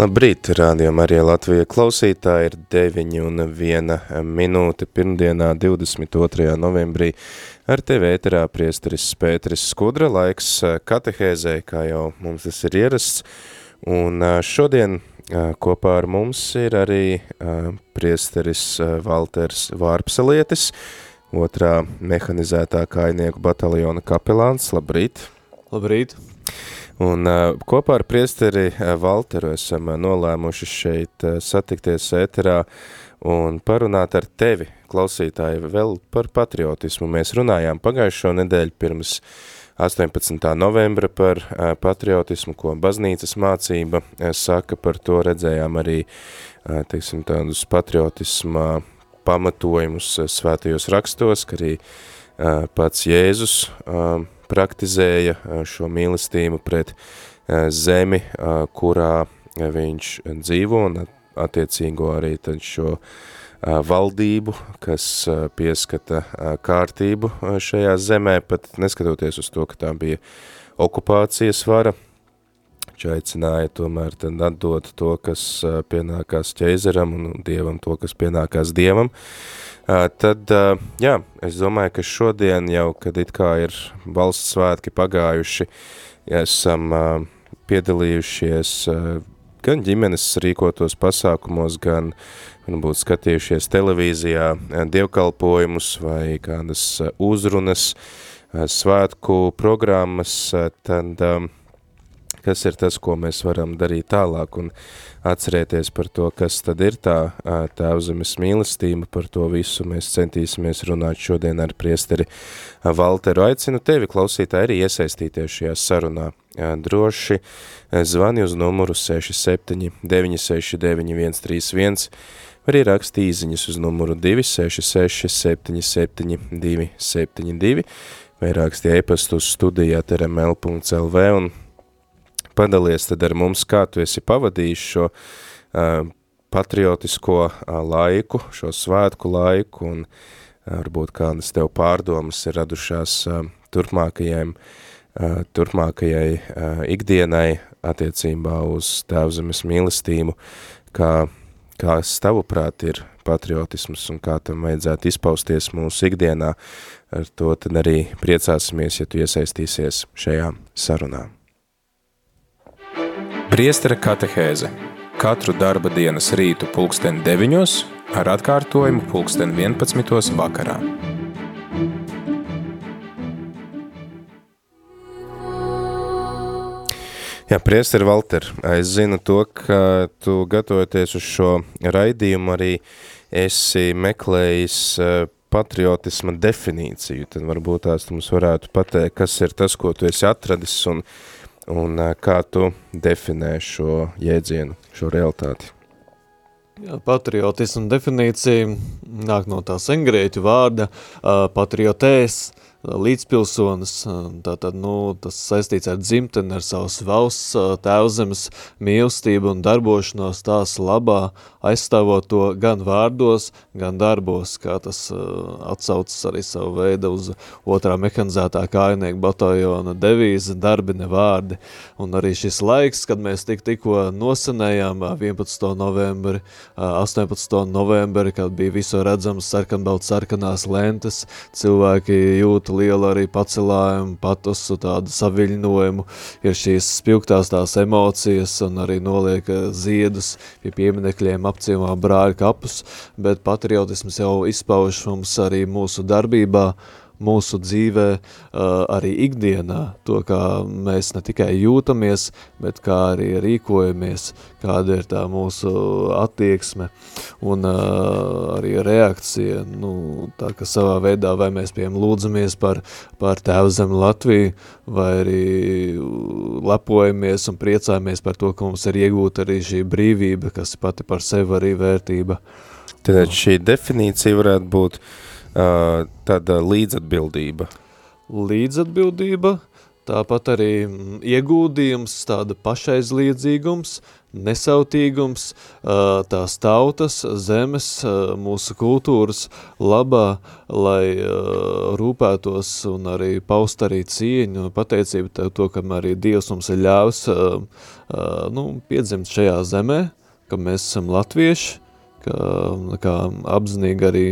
Labrīt, rādījumā arī Latvija klausītāji ir 9 un 1 minūte pirmdienā 22. novembrī. Ar tevi ēterā priesteris Pēteris Skudra laiks katehēzē, kā jau mums tas ir ierasts. Un šodien kopā ar mums ir arī priesteris Valters Vārpsalietis, otrā mehanizētā kainieku bataljona kapelāns. Labrīt! Labrīt! Un uh, kopā ar priesteri uh, Valteru esam uh, nolēmuši šeit uh, satikties ēterā un parunāt ar tevi, klausītāji, vēl par patriotismu. Mēs runājām pagājušo nedēļu pirms 18. novembra par uh, patriotismu, ko baznīcas mācība uh, saka, par to redzējām arī, uh, teiksim, tādus patriotisma pamatojumus uh, svētajos rakstos, ka arī uh, pats Jēzus uh, praktizēja šo mīlestību pret zemi, kurā viņš dzīvo un attiecīgo arī tad šo valdību, kas pieskata kārtību šajā zemē, pat neskatoties uz to, ka tā bija okupācijas vara, viņš aicināja tomēr atdot to, kas pienākās ķeizaram un dievam to, kas pienākās dievam, Tad, jā, es domāju, ka šodien jau, kad it kā ir valsts svētki pagājuši, esam piedalījušies gan ģimenes rīkotos pasākumos, gan varbūt skatījušies televīzijā dievkalpojumus vai kādas uzrunas, svētku programmas, tad kas ir tas, ko mēs varam darīt tālāk un atcerēties par to, kas tad ir tā tēvzemes mīlestība, par to visu mēs centīsimies runāt šodien ar priesteri Valteru. Aicinu tevi, klausītāji, arī iesaistīties šajā sarunā. Droši zvani uz numuru 67 969 131, var arī rakstīt īziņas uz numuru 266 77 272, vai rakstīt e-pastu uz studijāt rml.lv un padalies tad ar mums, kā tu esi pavadījis šo uh, patriotisko uh, laiku, šo svētku laiku, un varbūt kādas tev pārdomas ir radušās uh, turpmākajiem, uh, turpmākajai uh, ikdienai attiecībā uz tēvzemes mīlestību, kā, kā tavuprāt ir patriotisms un kā tam vajadzētu izpausties mūsu ikdienā, ar to tad arī priecāsimies, ja tu iesaistīsies šajā sarunā. Priestera katehēze katru darba dienas rītu pulksten 9 ar atkārtojumu pulksten 11 vakarā. Jā, priesteri Valter, es zinu to, ka tu gatavoties uz šo raidījumu arī esi meklējis eh, patriotisma definīciju, tad varbūt tās tu mums varētu pateikt, kas ir tas, ko tu esi atradis un uh, un kā tu definē šo jēdzienu, šo realitāti? Jā, patriotismu definīcija nāk no tā sengrieķu vārda uh, patriotēs, līdzpilsonis, tātad, nu, tas saistīts ar dzimteni, ar savas valsts tēvzemes mīlestību un darbošanos tās labā, aizstāvot to gan vārdos, gan darbos, kā tas atsaucas arī savu veidu uz otrā mehanizētā kājnieku bataljona devīze, darbi ne vārdi. Un arī šis laiks, kad mēs tik tikko nosenējām 11. novembri, 18. novembri, kad bija viso redzams sarkanbelt sarkanās lentes, cilvēki jūt ļoti liela arī pacelājuma, patusu, tādu saviļņojumu, ir šīs spilgtās tās emocijas un arī noliek eh, ziedus pie pieminekļiem apciemā brāļu kapus, bet patriotisms jau izpauž mums arī mūsu darbībā, mūsu dzīvē arī ikdienā, to, kā mēs ne tikai jūtamies, bet kā arī rīkojamies, kāda ir tā mūsu attieksme un arī reakcija, nu, tā ka savā veidā vai mēs piem lūdzamies par, par tēvu zem Latviju, vai arī lepojamies un priecājamies par to, ka mums ir iegūta arī šī brīvība, kas pati par sevi arī vērtība. Tad šī definīcija varētu būt uh, tāda līdzatbildība. Līdzatbildība, tāpat arī iegūdījums, tāda pašaizliedzīgums, nesautīgums, tās tautas, zemes, mūsu kultūras labā, lai rūpētos un arī paust arī cieņu, pateicību tev to, kam arī Dievs mums ir ļāvis nu, piedzimt šajā zemē, ka mēs esam latvieši, ka, kā apzinīgi arī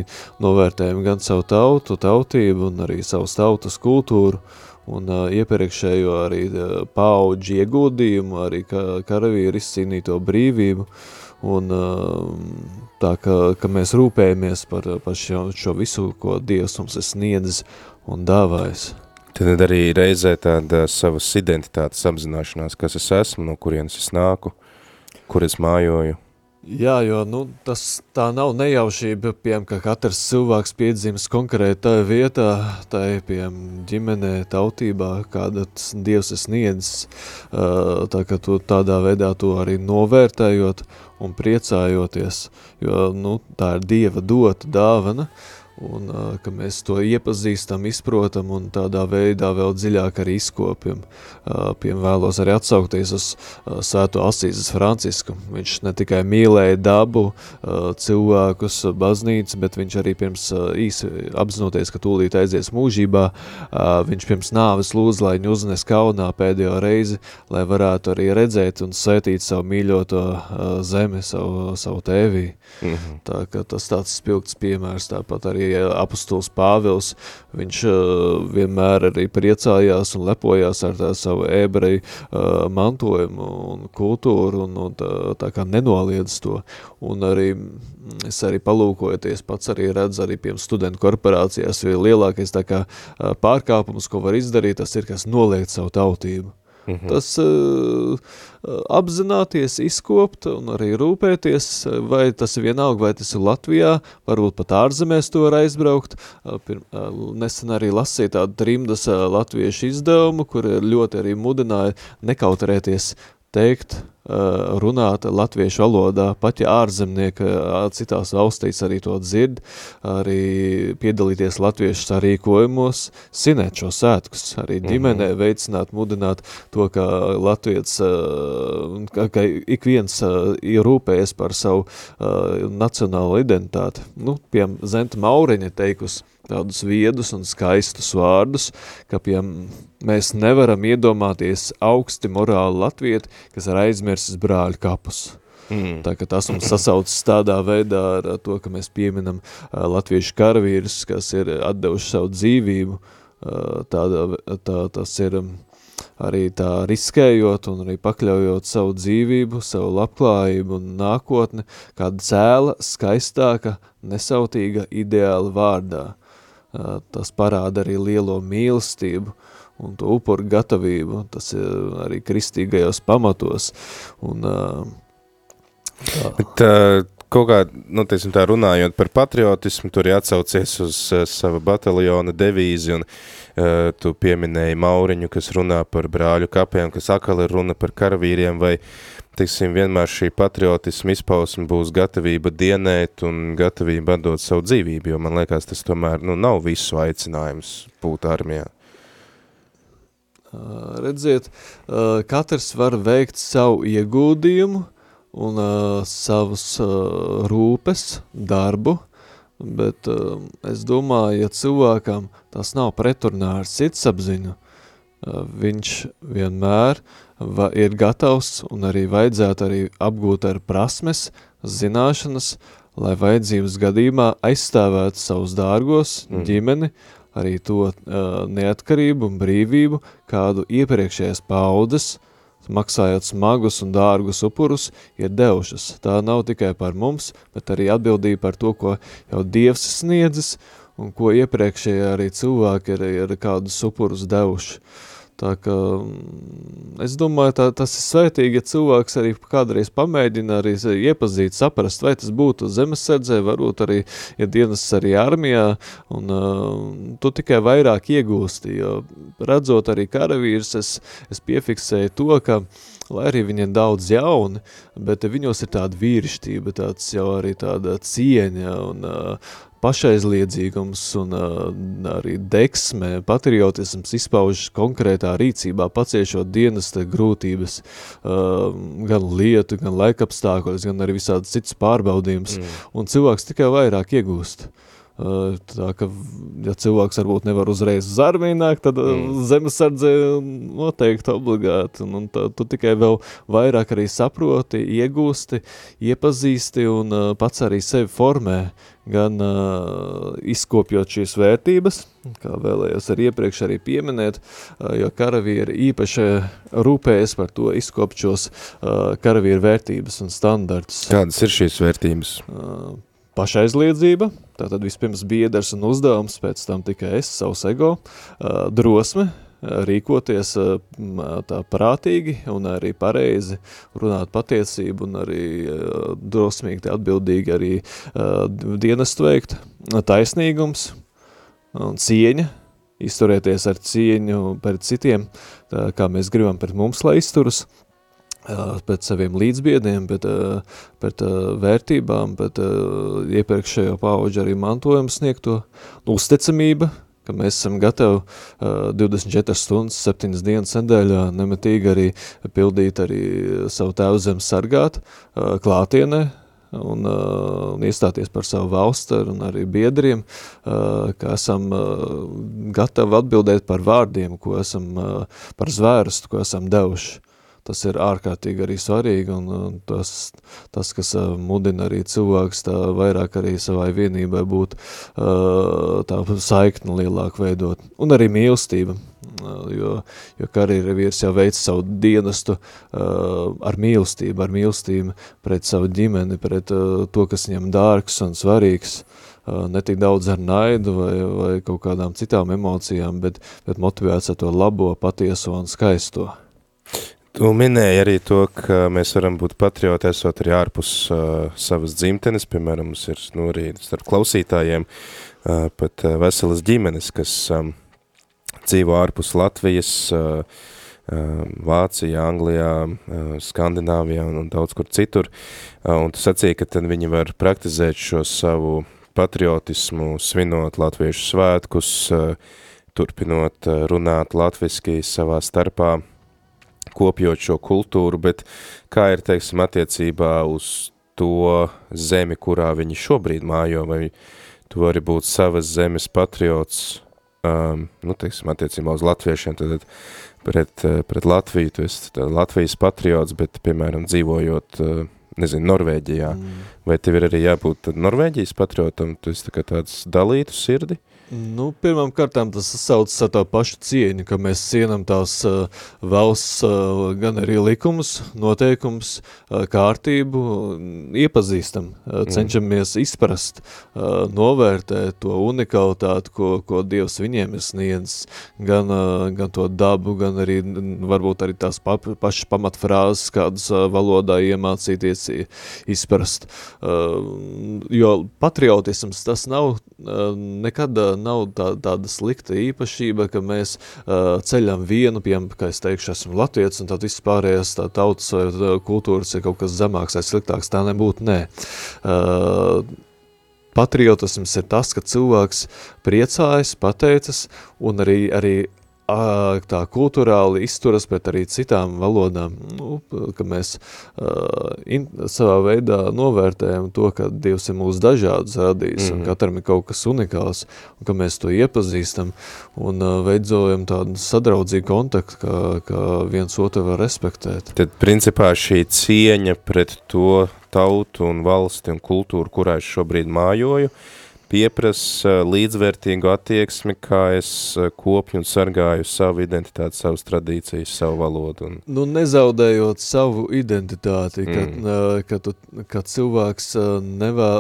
novērtējam gan savu tautu, tautību un arī savas tautas kultūru un uh, iepriekšējo arī uh, paudžu ieguldījumu, arī ka karavīri izcīnīto brīvību un uh, tā, ka, ka mēs rūpējamies par, par šo, šo visu, ko Dievs mums ir sniedzis un dāvājis. Tad arī reizē tāda savas identitātes apzināšanās, kas es esmu, no kurienes es nāku, kur es mājoju. Jā, jo nu, tas tā nav nejaušība, piemēram, ka katrs cilvēks piedzīves konkrētā vietā, tā ir piemēram ģimenē, tautībā, kāda Dievs ir sniedzis, tā ka tu tādā veidā to arī novērtējot un priecājoties, jo nu, tā ir Dieva dota dāvana, uh, un ka mēs to iepazīstam, izprotam un tādā veidā vēl dziļāk arī izkopjam. Uh, Piem vēlos arī atsaukties uz svēto Asīzes Francisku. Viņš ne tikai mīlēja dabu, cilvēkus, baznīcu, bet viņš arī pirms īsi apzinoties, ka tūlīt aizies mūžībā, viņš pirms nāves lūdz, lai viņu uznes kaunā pēdējo reizi, lai varētu arī redzēt un sētīt savu mīļoto zemi, savu, savu tēvī. Mm -hmm. Tā ka tas tāds spilgts piemērs, tāpat arī arī apustuls Pāvils, viņš uh, vienmēr arī priecājās un lepojās ar tā savu ebreju uh, mantojumu un kultūru un, un tā, tā kā nenoliedz to. Un arī es arī palūkojoties, pats arī redzu arī piem studentu korporācijās, lielākais tā kā uh, pārkāpums, ko var izdarīt, tas ir, kas noliegt savu tautību. Mhm. Tas uh, apzināties, izkopt un arī rūpēties, vai tas ir vienalga, vai tas ir Latvijā, varbūt pat ārzemēs to var aizbraukt. Pirm, nesen arī lasīja tādu trimdas latviešu izdevumu, kur ļoti arī mudināja nekautrēties teikt, runāt latviešu valodā, pat ja ārzemnieki citās valstīs arī to dzird, arī piedalīties latviešu sarīkojumos, sinēt šo sētkus, arī mhm. ģimenē veicināt, mudināt to, ka latviets, ka, ka ik viens ir rūpējies par savu nacionālo identitāti. Nu, piem Zenta Mauriņa teikusi, tādus viedus un skaistus vārdus, ka pie mēs nevaram iedomāties augsti morāli latvieti, kas ir aizmirsis brāļu kapus. Mm. Tā tas mums sasaucas tādā veidā ar to, ka mēs pieminam uh, latviešu karavīrus, kas ir atdevuši savu dzīvību, uh, tādā, tā, tas ir arī tā riskējot un arī pakļaujot savu dzīvību, savu labklājību un nākotni, kāda cēla, skaistāka, nesautīga ideāla vārdā. Tas parāda arī lielo mīlestību un to upuru gatavību, tas ir arī kristīgajos pamatos. Un, tā. Bet, uh, kaut kā, nu, teiksim tā runājot par patriotismu, tur ir atsaucies uz uh, sava bataljona devīzi, un uh, tu pieminēji Mauriņu, kas runā par brāļu kapiem, kas akali runa par karavīriem, vai teiksim, vienmēr šī patriotisma izpausme būs gatavība dienēt un gatavība atdot savu dzīvību, jo man liekas, tas tomēr nu, nav visu aicinājums būt armijā. Uh, redziet, uh, katrs var veikt savu ieguldījumu un uh, savus uh, rūpes, darbu, bet uh, es domāju, ja cilvēkam tas nav preturnā ar sirdsapziņu, uh, viņš vienmēr uh, ir gatavs un arī vajadzētu arī apgūt ar prasmes, zināšanas, lai vajadzības gadījumā aizstāvētu savus dārgos, mm. ģimeni, arī to uh, neatkarību un brīvību, kādu iepriekšējās paudzes, maksājot smagus un dārgus upurus, ir devušas. Tā nav tikai par mums, bet arī atbildība par to, ko jau Dievs sniedzis, un ko iepriekšējie arī cilvēki ir, ir kādus upurus devuši. Tā kā mm, es domāju, tā, tas ir svētīgi, ja cilvēks arī kādreiz pamēģina arī iepazīt, saprast, vai tas būtu zemesardzē, varbūt arī, ja dienas arī armijā, un uh, tu tikai vairāk iegūsti, jo redzot arī karavīrs, es, es piefiksēju to, ka lai arī viņi ir daudz jauni, bet viņos ir tāda vīrišķība, tāds jau arī tāda cieņa un uh, pašaizliedzīgums un uh, arī deksme, patriotisms izpaužas konkrētā rīcībā, paciešot dienas grūtības, uh, gan lietu, gan laikapstākļus, gan arī visādas citas pārbaudījumus, mm. un cilvēks tikai vairāk iegūst. Uh, Tā ka, ja cilvēks varbūt nevar uzreiz uz armiju nākt, tad mm. zemesardze noteikti obligāti. Un, un tā, tu tikai vēl vairāk arī saproti, iegūsti, iepazīsti un uh, pats arī sevi formē, gan uh, izkopjot šīs vērtības, kā vēlējos arī iepriekš arī pieminēt, uh, jo karavīri īpaši rūpējas par to izkopt šos uh, karavīru vērtības un standartus. Kādas ir šīs vērtības? Uh, pašaizliedzība, tātad vispirms biedrs un uzdevums, pēc tam tikai es, savs ego, drosme, rīkoties tā prātīgi un arī pareizi runāt patiesību un arī drosmīgi atbildīgi arī dienestu veikt, taisnīgums un cieņa, izturēties ar cieņu pret citiem, kā mēs gribam pret mums, lai izturas, pēc saviem līdzbiediem, bet pret vērtībām, pret iepriekšējo pauģu arī mantojumu sniegto, uzticamība, ka mēs esam gatavi 24 stundas, 7 dienas nedēļā nemetīgi arī pildīt arī savu tēvu zem sargāt klātienē, un, uh, un iestāties par savu valstu un arī biedriem, uh, ka esam uh, gatavi atbildēt par vārdiem, ko esam uh, par zvērstu, ko esam devuši tas ir ārkārtīgi arī svarīgi, un, un tas, tas, kas mudina arī cilvēks tā vairāk arī savai vienībai būt tā saikni lielāk veidot, un arī mīlestība, jo, jo karīra vīrs jau veic savu dienestu ar mīlestību, ar mīlestību pret savu ģimeni, pret to, kas viņam dārgs un svarīgs, ne tik daudz ar naidu vai, vai kaut kādām citām emocijām, bet, bet motivēts ar to labo, patieso un skaisto. Tu minēji arī to, ka mēs varam būt patrioti, esot arī ārpus uh, savas dzimtenes, piemēram, mums ir nu, arī starp klausītājiem uh, pat uh, veselas ģimenes, kas um, dzīvo ārpus Latvijas, uh, uh, Vācijā, Anglijā, uh, Skandināvijā un, un daudz kur citur, uh, un tu sacīji, ka tad viņi var praktizēt šo savu patriotismu, svinot latviešu svētkus, uh, turpinot runāt latviski savā starpā, kopjot šo kultūru, bet kā ir, teiksim, attiecībā uz to zemi, kurā viņi šobrīd mājo, vai tu vari būt savas zemes patriots, um, nu, teiksim, attiecībā uz latviešiem, tad pret, pret Latviju, tu esi Latvijas patriots, bet, piemēram, dzīvojot, uh, nezinu, Norvēģijā, mm. vai tev ir arī jābūt Norvēģijas patriotam, tu esi tā kā tāds dalītu sirdi? Nu, pirmām kārtām tas sasaucas ar tā pašu cieņu, ka mēs cienam tās uh, valsts uh, gan arī likumus, noteikums, uh, kārtību, iepazīstam, uh, cenšamies izprast, uh, novērtēt to unikalitāti, ko, ko Dievs viņiem ir sniedzis, gan, uh, gan to dabu, gan arī varbūt arī tās pa, pašas pamatfrāzes, kādas uh, valodā iemācīties izprast. Uh, jo patriotisms tas nav uh, nekad nav tā, tāda slikta īpašība, ka mēs uh, ceļam vienu, piemēram, kā es teikšu, esmu latvietis, un tad viss pārējās tā tautas vai kultūras ir kaut kas zemāks vai sliktāks, tā nebūtu, nē. Uh, patriotisms ir tas, ka cilvēks priecājas, pateicas un arī, arī tā kulturāli izturas pret arī citām valodām, nu, ka mēs uh, in, savā veidā novērtējam to, ka Dievs ir mūs dažādus radījis, mm -hmm. un mhm. katram ir kaut kas unikāls, un ka mēs to iepazīstam un uh, veidzojam tādu sadraudzīgu kontaktu, kā, kā viens otru var respektēt. Tad, principā, šī cieņa pret to tautu un valsti un kultūru, kurā es šobrīd mājoju, pieprasa līdzvērtīgu attieksmi, kā es kopju un sargāju savu identitāti, savas tradīcijas, savu valodu. Un... Nu, nezaudējot savu identitāti, kad, mm. kad, tu, kad cilvēks nevā,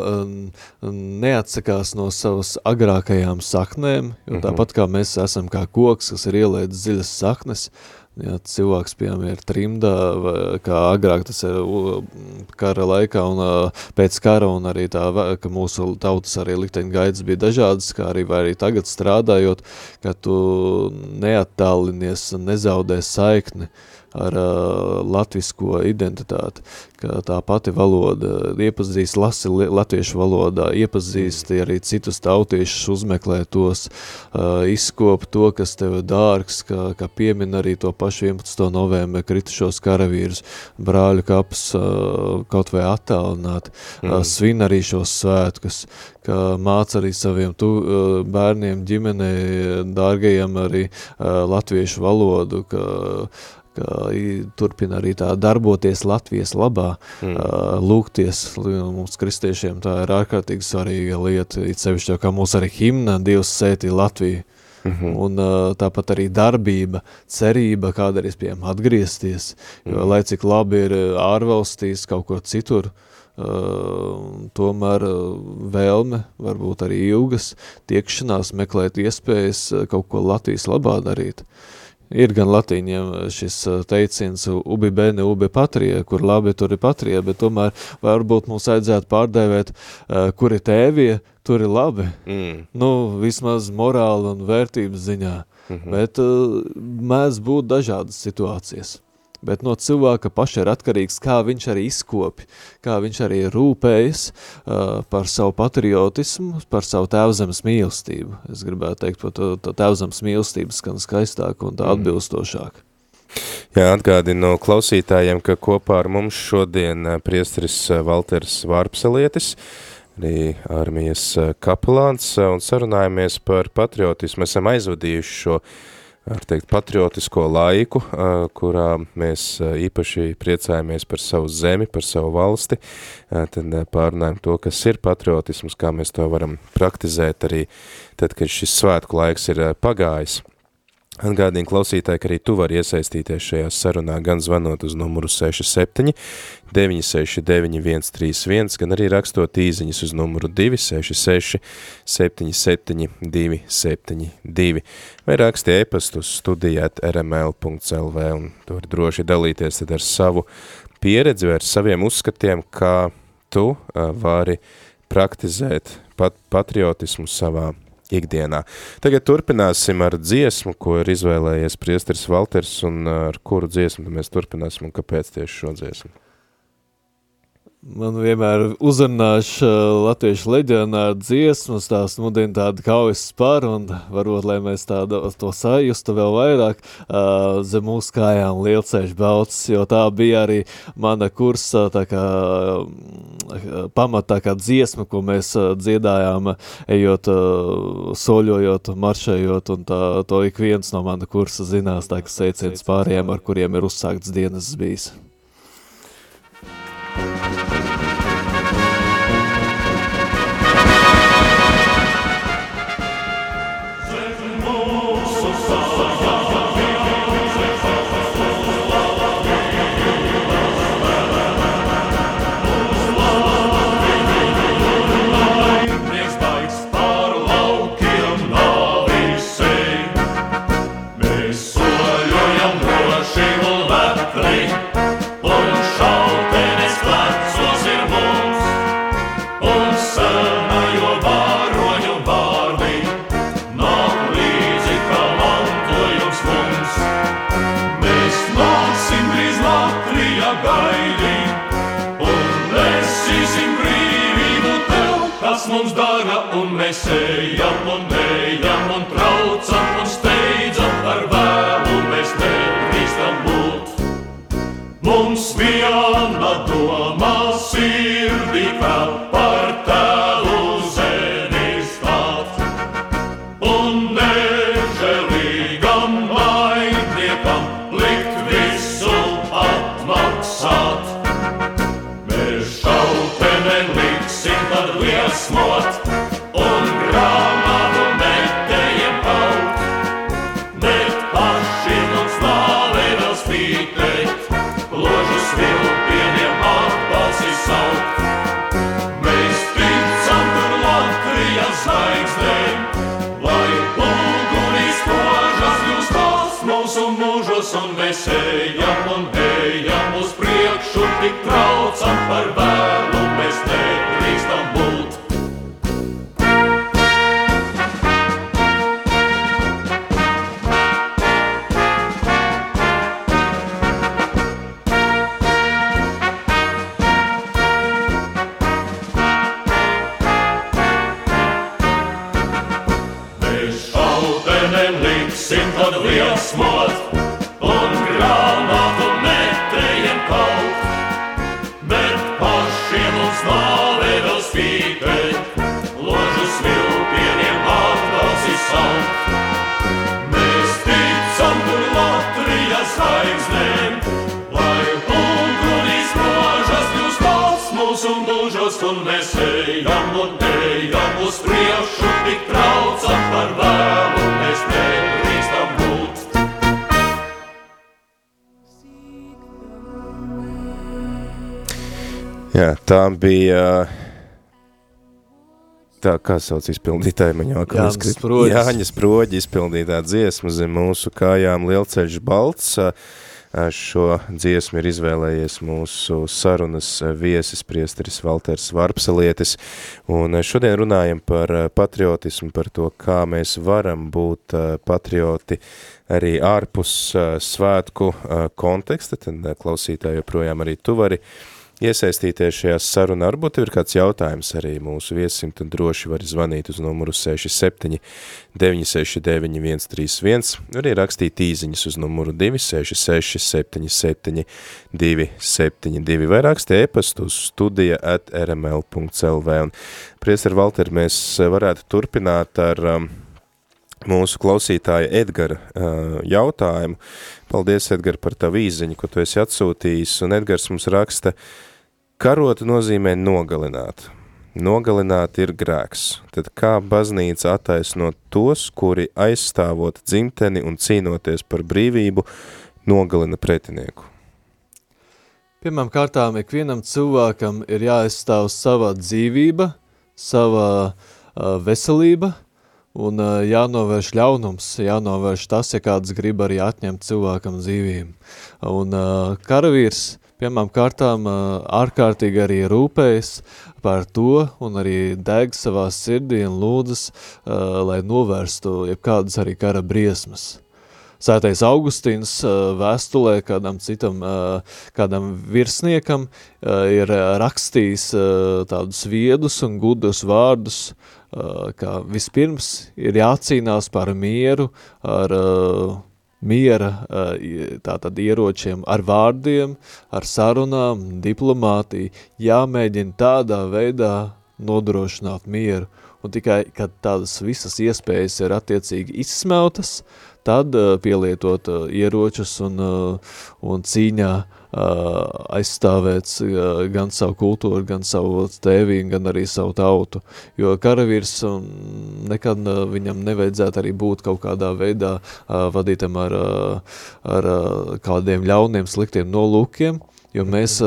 neatsakās no savas agrākajām saknēm, jo mm -hmm. tāpat kā mēs esam kā koks, kas ir ielēdz dziļas saknes, Ja cilvēks, piemēram, ir trimdā, kā agrāk tas ir kara laikā un pēc kara, un arī tā, ka mūsu tautas arī likteņa gaidas bija dažādas, kā arī, arī tagad strādājot, ka tu neattālinies, nezaudē saikni ar uh, latvisko identitāti, ka tā pati valoda iepazīst, lasi latviešu valodā, iepazīst arī citus tautiešus, uzmeklē tos, uh, izkop to, kas tev dārgs, kā, kā piemin arī to pašu 11. novembra kritušos karavīrus, brāļu kaps uh, kaut vai attālināt, mm. uh, svin arī šos svētkus, ka māca arī saviem tu, uh, bērniem, ģimenei, dārgajiem arī uh, latviešu valodu, ka ka turpina arī tā darboties Latvijas labā, mm. lūgties mums kristiešiem, tā ir ārkārtīgi svarīga lieta, it sevišķi, kā mūs arī himna, Dievs sētī Latviju, Mm -hmm. Un tāpat arī darbība, cerība, kādreiz pieejam atgriezties, jo, mm -hmm. lai cik labi ir ārvalstīs kaut kur citur, uh, tomēr vēlme, varbūt arī ilgas tiekšanās, meklēt iespējas kaut ko Latvijas labā darīt. Ir gan latīņiem šis teiciens ubi bene, ubi patrie, kur labi tur ir patrie, bet tomēr varbūt mums vajadzētu pārdēvēt, kur ir tēvie, tur ir labi. Mm. Nu, vismaz morāli un vērtības ziņā. Mm -hmm. Bet mēdz būt dažādas situācijas bet no cilvēka paša ir atkarīgs, kā viņš arī izkopi, kā viņš arī rūpējas uh, par savu patriotismu, par savu tēvzemes mīlestību. Es gribētu teikt, par to, to tēvzemes mīlestību skan skaistāk un tā mm. atbilstošāk. Jā, atgādinu klausītājiem, ka kopā ar mums šodien priesteris Valters Vārpselietis, arī armijas kapelāns, un sarunājamies par patriotismu. Esam aizvadījuši šo uh, ar teikt, patriotisko laiku, kurā mēs īpaši priecājamies par savu zemi, par savu valsti, tad pārunājam to, kas ir patriotisms, kā mēs to varam praktizēt arī tad, kad šis svētku laiks ir pagājis. Atgādīju klausītāji, ka arī tu vari iesaistīties šajā sarunā gan zvanot uz numuru 67 969 131, gan arī rakstot īziņas uz numuru 266 77 272 vai raksti e-pastu studijāt rml.lv un tu vari droši dalīties tad ar savu pieredzi vai ar saviem uzskatiem, kā tu vari praktizēt pat patriotismu savā ikdienā. Tagad turpināsim ar dziesmu, ko ir izvēlējies priesteris Valters, un ar kuru dziesmu mēs turpināsim un kāpēc tieši šo dziesmu. Man vienmēr uzrunāš latviešu leģionāru dziesmas, tās mudina tādu kaujas sparu, un varbūt, lai mēs tādu to sajustu vēl vairāk, uh, zem mūsu kājām lielceļš belts, jo tā bija arī mana kursa tā kā uh, pamatā kā dziesma, ko mēs uh, dziedājām, ejot, uh, soļojot, maršējot, un tā, to ik viens no mana kursa zinās, tā kā seiciens pārējiem, ar kuriem ir uzsākts dienas bijis. liesmot un bija. Tā kā sauc izpildītāji, man jākā Jānis Sproģis. Jāņas Proģi izpildītā dziesma zem mūsu kājām Lielceļš Balts. Šo dziesmu ir izvēlējies mūsu sarunas viesis priesteris Valters Varpsalietis, un šodien runājam par patriotismu, par to, kā mēs varam būt patrioti arī ārpus svētku konteksta, tad klausītāji joprojām arī tu vari iesaistīties šajā sarunā. Varbūt ir kāds jautājums arī mūsu viesim, tad droši var zvanīt uz numuru 67 969 131, arī rakstīt īziņas uz numuru 266 77 272 vai rakstī e-pastu uz studija at rml.lv. Un, priester Valter, mēs varētu turpināt ar um, mūsu klausītāja Edgara uh, jautājumu. Paldies, Edgar, par tavu īziņu, ko tu esi atsūtījis, un Edgars mums raksta, karot nozīmē nogalināt. Nogalināt ir grēks. Tad kā baznīca attaisno tos, kuri aizstāvot dzimteni un cīnoties par brīvību, nogalina pretinieku? Pirmām kārtām ikvienam cilvēkam ir jāaizstāv sava dzīvība, sava uh, veselība un uh, jānovērš ļaunums, jānovērš tas, ja kāds grib arī atņemt cilvēkam dzīvību. Un uh, karavīrs pirmām kārtām uh, ārkārtīgi arī rūpējas par to un arī deg savā sirdī un lūdzas, uh, lai novērstu jebkādas arī kara briesmas. Sētais Augustīns vēstulē kādam citam, kādam virsniekam ir rakstījis tādus viedus un gudus vārdus, ka vispirms ir jācīnās par mieru ar miera tātad ieročiem, ar vārdiem, ar sarunām, diplomātiju, jāmēģina tādā veidā nodrošināt mieru. Un tikai, kad tādas visas iespējas ir attiecīgi izsmeltas, tad uh, pielietot uh, ieročus un, uh, un cīņā aizstāvēt gan savu kultūru, gan savu tēvī, gan arī savu tautu. Jo karavīrs nekad viņam nevajadzētu arī būt kaut kādā veidā vadītam ar, ar kādiem ļauniem, sliktiem nolūkiem, jo mēs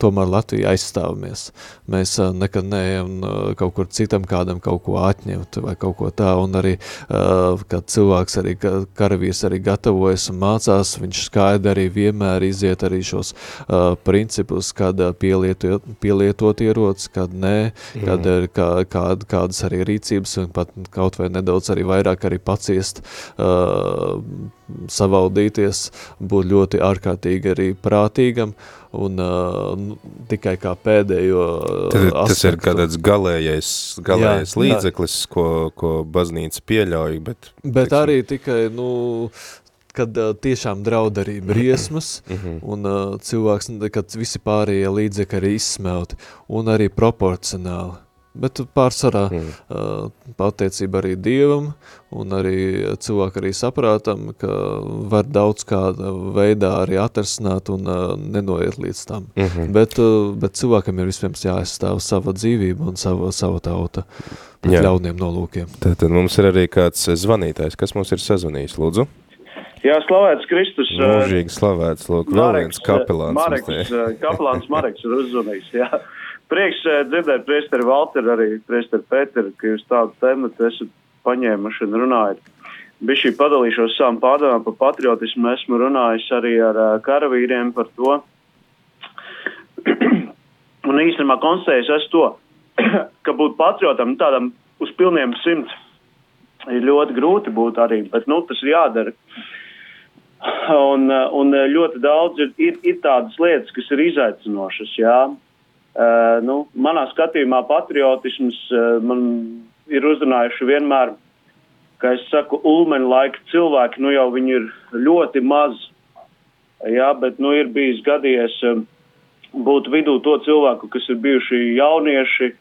tomēr Latvija aizstāvamies. Mēs nekad neejam kaut kur citam kādam kaut ko atņemt vai kaut ko tā, un arī, kad cilvēks arī, karavīrs arī gatavojas un mācās, viņš skaidri arī vienmēr iziet arī šos principus, kad pielietot, pielietot ierocis, kad nē, mm. kad ir kā, kād, kādas arī rīcības, un pat kaut vai nedaudz arī vairāk arī paciest, uh, savaldīties, būt ļoti ārkārtīgi arī prātīgam, un uh, tikai kā pēdējo Tad, tas ir tāds galējais, galējais jā, līdzeklis, jā. Ko, ko baznīca pieļauj, bet... Bet teiksim, arī tikai, nu, kad uh, tiešām draud arī briesmas, mhm. un uh, cilvēks, kad visi pārējie līdzekļi arī izsmelti, un arī proporcionāli. Bet pārsvarā mm. uh, pateicība arī Dievam un arī cilvēku arī saprātam, ka var daudz kāda veidā arī atrasināt un uh, nenoiet līdz tam. Mm -hmm. bet, uh, bet cilvēkam ir vispirms jāaizstāv sava dzīvība un sava, sava tauta pret Jā. ļauniem nolūkiem. Tātad mums ir arī kāds zvanītājs, kas mums ir sazvanījis, lūdzu? Jā, slavēts Kristus. Mūžīgi slavēts, lūk, vēl viens kapelāns. Mareks, kapelāns Mareks ir uzzvanījis, jā. Prieks eh, dzirdēt priesteri Valteru, arī priesteri Pēteru, ka jūs tādu tematu esat paņēmuši un runājat. Bija šī padalīšos savām pārdomām par patriotismu. Esmu runājis arī ar uh, karavīriem par to, Un īstenībā konstatējis es to, ka būt patriotam, nu, tādam uz pilniem simts, ir ļoti grūti būt arī, bet nu, tas ir jādara. Un, un ļoti daudz ir, ir, ir tādas lietas, kas ir izaicinošas. Jā. Uh, nu, manā skatījumā patriotisms uh, man ir uzrunājuši vienmēr, kā es saku, ulmeni laika cilvēki, nu jau viņi ir ļoti maz, jā, bet nu ir bijis gadījies uh, būt vidū to cilvēku, kas ir bijuši jaunieši,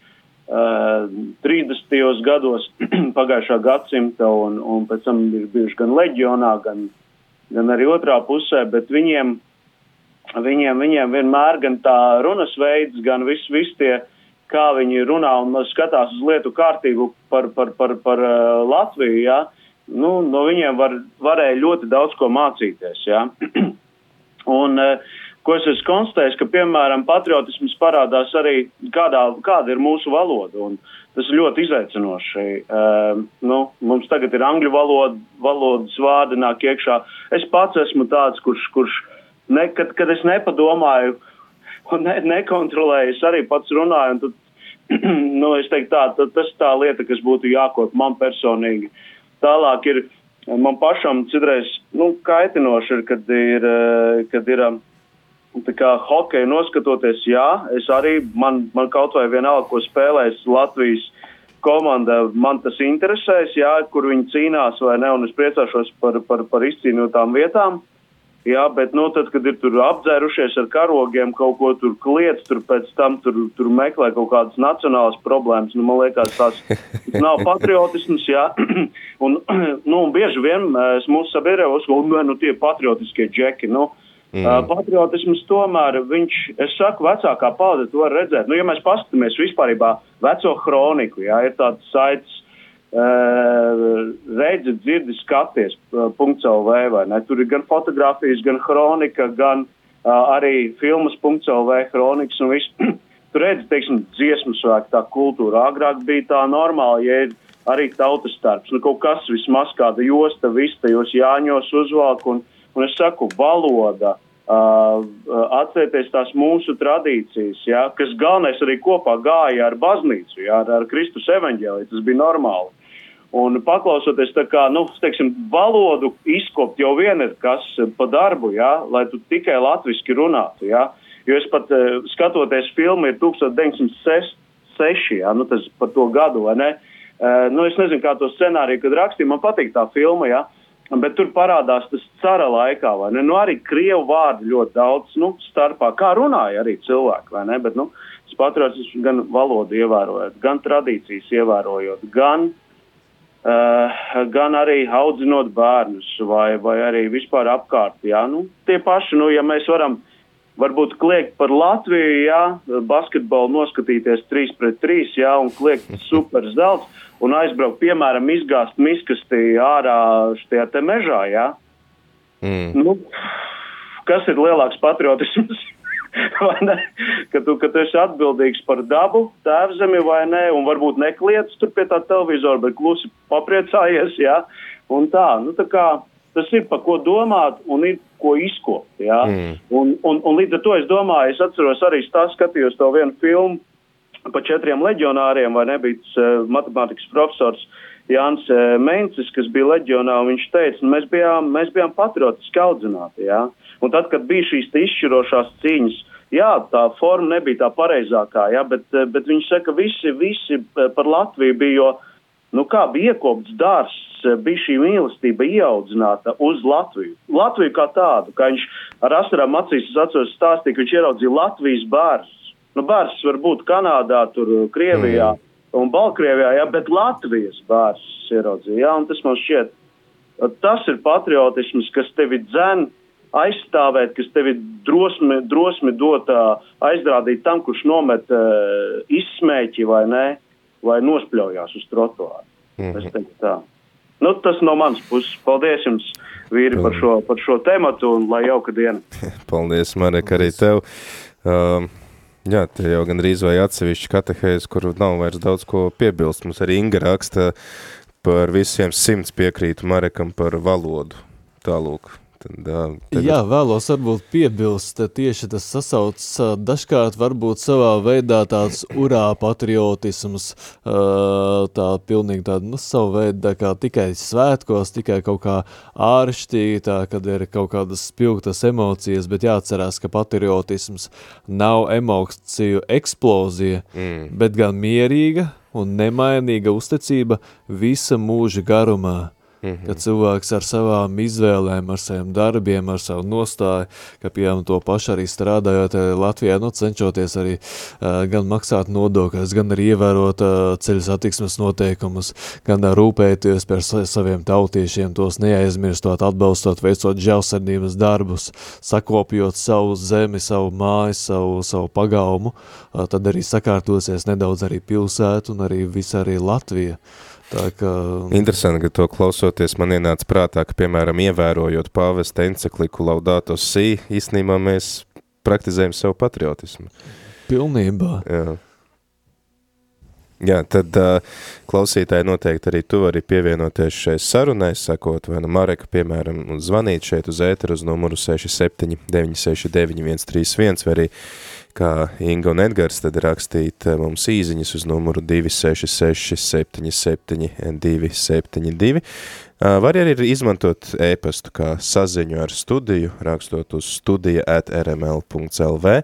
uh, 30. gados pagājušā gadsimta un, un pēc tam ir bijuši gan leģionā, gan gan arī otrā pusē, bet viņiem, viņiem, viņiem vienmēr gan tā runas veids, gan viss vis tie, kā viņi runā un skatās uz lietu kārtību par, par, par, par uh, Latviju, ja? nu, no viņiem var, varēja ļoti daudz ko mācīties. Ja? un, uh, ko es esmu konstatējis, ka, piemēram, patriotisms parādās arī kādā, kāda ir mūsu valoda. Un tas ir ļoti izaicinoši. Uh, nu, mums tagad ir angļu valoda, valodas vārdi nāk iekšā. Es pats esmu tāds, kurš, kurš ne, kad, es nepadomāju un ne, nekontrolēju, es arī pats runāju. Tad, nu, es teiktu tā, tad, tas ir tā lieta, kas būtu jākop man personīgi. Tālāk ir man pašam citreiz nu, kaitinoši, ir, kad ir, kad ir Tā kā hokeja noskatoties, jā, es arī, man, man kaut vai vienalga, ko spēlēs Latvijas komanda, man tas interesēs, jā, kur viņi cīnās vai ne, un es priecāšos par, par, par izcīnotām vietām. Jā, bet, nu, tad, kad ir tur apdzērušies ar karogiem, kaut ko tur kliedz, tur pēc tam tur, tur meklē kaut kādas nacionālas problēmas, nu, man liekas, tās nav patriotisms, jā. un, nu, un bieži vien es mūsu sabiedrē uzskatu, nu, tie patriotiskie džeki, nu, Mm. Uh, patriotisms tomēr, viņš, es saku, vecākā paudze to var redzēt. Nu, ja mēs paskatāmies vispārībā veco kroniku, jā, ir tāds saits, uh, redzi, dzirdi, skaties, uh, punkts LV, vai ne? Tur ir gan fotografijas, gan kronika, gan uh, arī filmas punkts LV, kronikas un viss. Tur redzi, teiksim, dziesmu svēku tā kultūra. Agrāk bija tā normāla, ja ir arī tautas starps, nu kaut kas vismaz kāda josta, viss tajos jāņos uzvalk un, Un es saku, valoda, uh, atcerieties tās mūsu tradīcijas, ja, kas galvenais arī kopā gāja ar baznīcu, ja, ar, ar Kristus evaņģēliju. Tas bija normāli. Un paklausoties tā kā, nu, teiksim, valodu izkopt jau vien ir kas pa darbu, ja, lai tu tikai latviski runātu, ja. Jo es pat uh, skatoties filmu ir 1906, ja, nu tas par to gadu, vai ne? Uh, nu, es nezinu, kā to scenāriju, kad rakstīju, man patīk tā filma. Uh, Bet tur parādās tas cara laikā, vai ne? Nu, arī krievu vārdu ļoti daudz, nu, starpā, kā runāja arī cilvēki, vai ne? Bet, nu, es patriots gan valodu ievērojot, gan tradīcijas ievērojot, gan, gan arī audzinot bērnus, vai, vai arī vispār apkārt, jā, nu, tie paši, nu, ja mēs varam varbūt kliegt par Latviju, jā, basketbolu noskatīties 3 pret 3, jā, un kliegt super zelts, un aizbraukt, piemēram, izgāzt miskastī ārā šajā te mežā, jā. Mm. Nu, kas ir lielāks patriotisms? Ka tu, ka tu esi atbildīgs par dabu, tēvzemi vai nē, un varbūt nekliedz tur pie tā televizora, bet klusi papriecājies, jā. Un tā, nu tā kā tas ir par ko domāt un ir ko izkopt. Ja? Mm. Un, un, un līdz ar to es domāju, es atceros arī stāstu, skatījos to vienu filmu par četriem leģionāriem, vai nebija uh, matemātikas profesors Jānis uh, Mencis, kas bija leģionā, viņš teica, mēs bijām, mēs bijām patriotiski audzināti. Ja? Un tad, kad bija šīs izšķirošās cīņas, jā, tā forma nebija tā pareizākā, ja? bet, uh, bet viņš saka, visi, visi par Latviju bija, jo, nu kā bija iekopts dārs Eh, bija šī mīlestība ieaudzināta uz Latviju. Latviju kā tādu, kā viņš ar asarām acīs atceros stāstīja, ka viņš ieraudzīja Latvijas bērns. Nu, bērns var būt Kanādā, tur eh, Krievijā mm. Un Baltkrievijā, jā, bet Latvijas bērns ieraudzīja. Jā, tas man šķiet, tas ir patriotisms, kas tevi dzen aizstāvēt, kas tevi drosmi, drosmi dot aizrādīt tam, kurš nomet uh, izsmēķi vai nē, vai nospļaujās uz trotuāru. Mm -hmm. Nu, tas no manas puses. Paldies jums, vīri, par šo, par šo tematu un lai jauka diena. Paldies, Marek, arī tev. Um, jā, te jau gandrīz vai atsevišķi katehēs, kur nav vairs daudz ko piebilst. Mums arī Inga raksta par visiem simts piekrītu Marekam par valodu. Tālūk, Tad, tad... Jā, vēlos varbūt piebilst, tieši tas sasauc dažkārt varbūt savā veidā tāds urā patriotisms, tā pilnīgi tāda, nu, savu veidu, tā kā tikai svētkos, tikai kaut kā āršķītā, kad ir kaut kādas spilgtas emocijas, bet jāatcerās, ka patriotisms nav emociju eksplozija, mm. bet gan mierīga un nemainīga uzticība visa mūža garumā. Mm -hmm. Kad cilvēks ar savām izvēlēm, ar saviem darbiem, ar savu nostāju, ka, piemēram, to pašu arī strādājot eh, Latvijā, nu, cenšoties arī uh, gan maksāt nodokļus, gan arī ievērot uh, ceļu satiksmes noteikumus, gan uh, rūpēties par sa saviem tautiešiem, tos neaizmirstot, atbalstot, veicot žēlsirdības darbus, sakopjot savu zemi, savu māju, savu, savu pagaumu, uh, tad arī sakārtosies nedaudz arī pilsētu un arī visa arī Latvija. Tā kā... Interesanti, ka to klausoties man ienāca prātā, ka, piemēram, ievērojot pāvesta encekliku Laudato Si, īstenībā mēs praktizējam savu patriotismu. Pilnībā. Jā. Jā, tad klausītāji noteikti arī tu vari pievienoties šai sarunai, sakot, vai nu Mareka, piemēram, zvanīt šeit uz ēteru uz numuru 67 969 131, vai arī kā Inga un Edgars, tad rakstīt eh, mums īziņas uz numuru 266 77 272. Var arī izmantot e-pastu kā saziņu ar studiju, rakstot uz studija at rml.lv.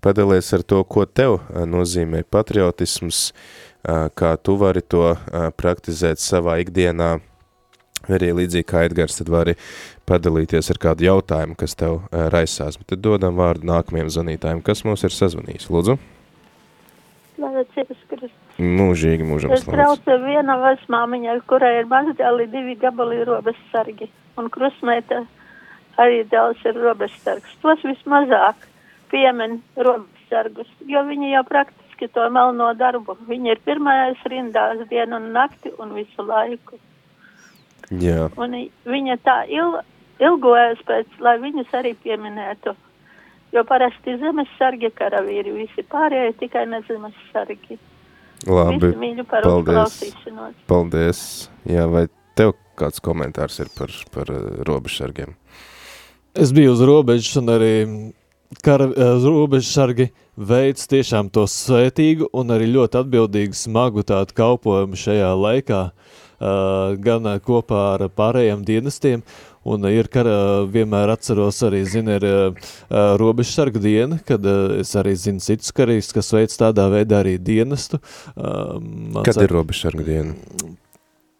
Padalies ar to, ko tev eh, nozīmē patriotisms, eh, kā tu vari to praktizēt savā ikdienā, arī līdzīgi kā Edgars, tad vari padalīties ar kādu jautājumu, kas tev uh, raisās. Bet tad dodam vārdu nākamajam zvanītājiem, kas mums ir sazvanījis. Lūdzu? Mūžīgi, mūžam Es braucu viena vecmāmiņa, kurai ir mazdēli divi gabali robežsargi. Un krusmēta arī dēls ir robežsargs. Tos vismazāk piemin robežsargus, jo viņi jau praktiski to melno darbu. Viņi ir pirmais rindās dienu un nakti un visu laiku. Jā. Un viņa tā il, ilgojas pēc, lai viņus arī pieminētu. Jo parasti zemes sargi karavīri, visi pārējie tikai ne zemes sargi. Labi, Visi mīļu par paldies. Paldies. Jā, vai tev kāds komentārs ir par, par uh, robežsargiem? Es biju uz robežas un arī kara, uh, robežsargi veids tiešām to svētīgu un arī ļoti atbildīgu smagu tādu kalpojumu šajā laikā, uh, gan uh, kopā ar pārējiem dienestiem, un ir kara, vienmēr atceros arī, zinu, ir uh, robežsarga diena, kad uh, es arī zinu citus karīs, kas veids tādā veidā arī dienestu. Uh, Kad ir robežsarga diena?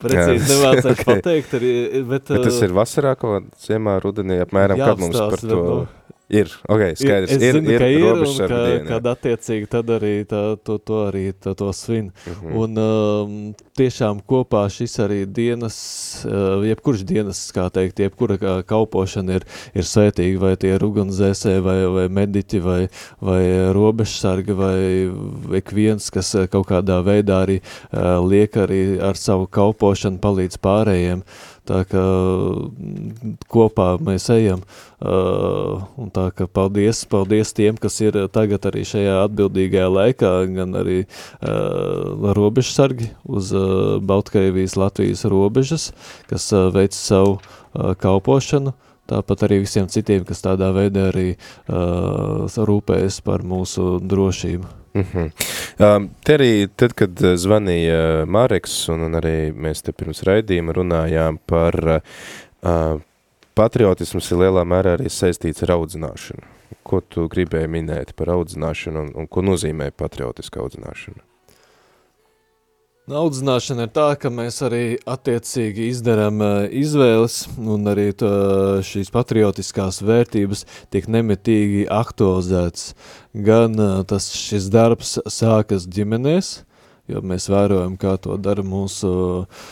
Precīzi Jā, nevācēšu ok. pateikt, arī, bet... Bet tas ir vasarā kādā ziemā, rudenī, apmēram, kad mums par to... bet, nu, Ir, ok, skaidrs, es ir, zinu, ir ka ir, un ka, diena. jā. kad attiecīgi tad arī tā, to, to arī tā, to svin. Mhm. Un um, tiešām kopā šis arī dienas, uh, jebkurš dienas, kā teikt, jebkura kā kalpošana ir, ir svētīga, vai tie ir ugunsdzēsē, vai, vai mediķi, vai, vai robežsargi, vai ik viens, kas uh, kaut kādā veidā arī uh, liek arī ar savu kalpošanu palīdz pārējiem. Tā kā mm, kopā mēs ejam, un tā kā paldies, paldies tiem, kas ir tagad arī šajā atbildīgajā laikā, gan arī robežsargi uz Baltkrievijas Latvijas robežas, kas veic savu kalpošanu, tāpat arī visiem citiem, kas tādā veidā arī rūpējas par mūsu drošību. Mm -hmm. um, te arī, tad, kad uh, zvanīja Mareks, un, un arī mēs te pirms raidījuma runājām par uh, patriotismus ir lielā mērā arī saistīts ar audzināšanu. Ko tu gribēji minēt par audzināšanu, un, un ko nozīmē patriotiska audzināšana? Nu, Audzināšana ir tā, ka mēs arī attiecīgi izdarām uh, izvēles, un arī tā, šīs patriotiskās vērtības tiek nemitīgi aktualizētas. Gan uh, tas šis darbs sākas ģimenēs, jo mēs vērojam, kā to dara mūsu uh,